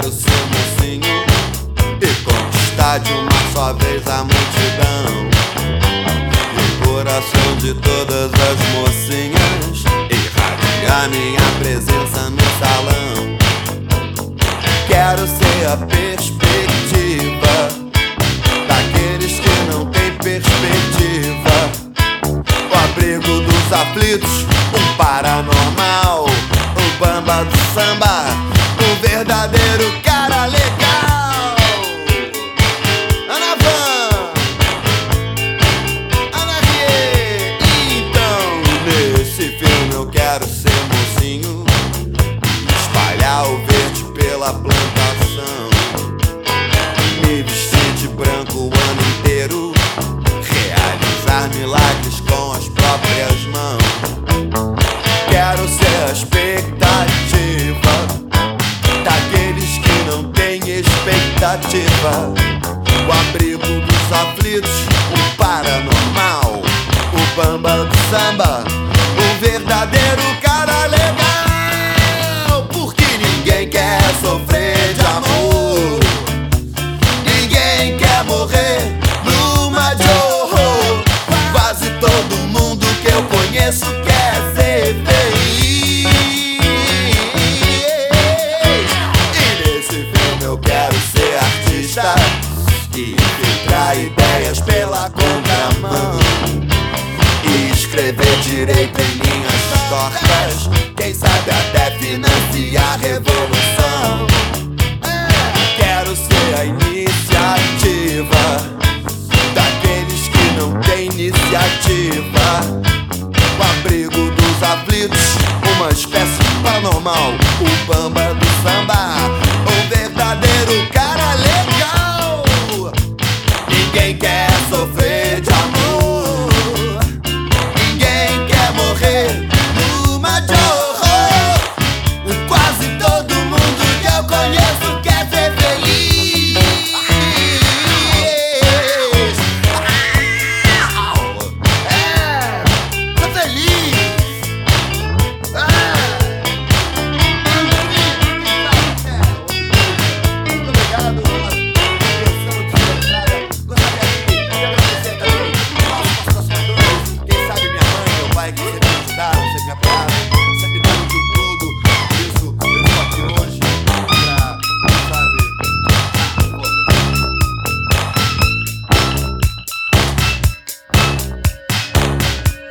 Quero o seu mocinho e conquistar de uma só vez a multidão. O coração de todas as mocinhas irradiar minha presença no salão. Quero ser a perspectiva daqueles que não têm perspectiva. O abrigo dos aflitos, o paranormal, o bamba do samba verdadeiro cara legal. Ana Van, Ana Rie. Então, nesse filme eu quero ser mocinho, espalhar o verde pela plantação, me vestir de branco O abrigo dos aflitos, o paranormal, o bamba do samba, o verdadeiro ideias pela contramão. E escrever direito em linhas tortas. Quem sabe até financiar a revolução. Quero ser a iniciativa daqueles que não têm iniciativa. O abrigo dos aflitos, uma espécie paranormal. O bamba quer sofrer de